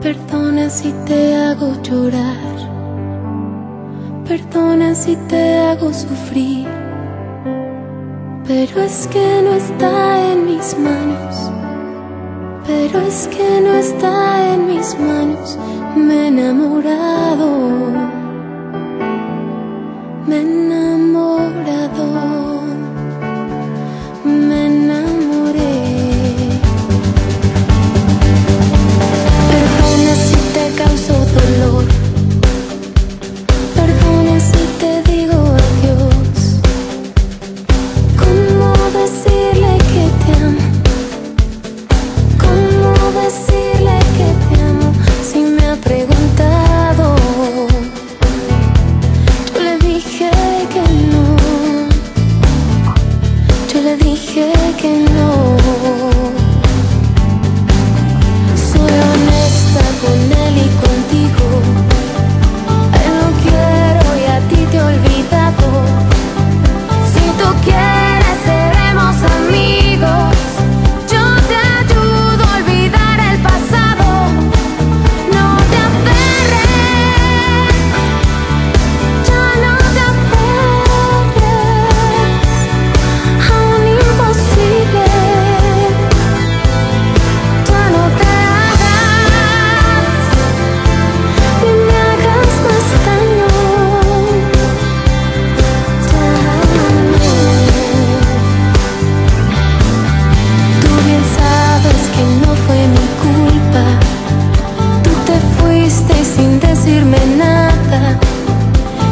Perdona si te hago llorar, perdona si te hago sufrir, pero es que no está en mis manos, pero es que no está en mis manos, me enamorar.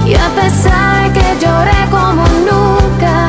Y a pesar que lloré como nunca,